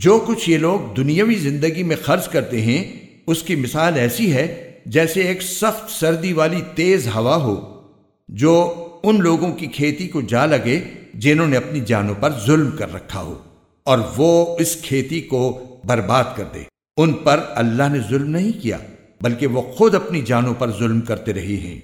جو کچھ یہ لوگ دنیاوی زندگی میں خرچ کرتے ہیں، اس کی مثال ایسی ہے جیسے ایک سخت سردی والی تیز ہوا ہو، جو ان لوگوں کی کھیتی کو جا لگے جنہوں نے اپنی جانوں پر ظلم کر رکھا ہو، اور وہ اس کھیتی کو برباد کر دے۔ ان پر اللہ نے ظلم نہیں کیا، بلکہ وہ خود اپنی جانوں پر ظلم کرتے رہی ہیں۔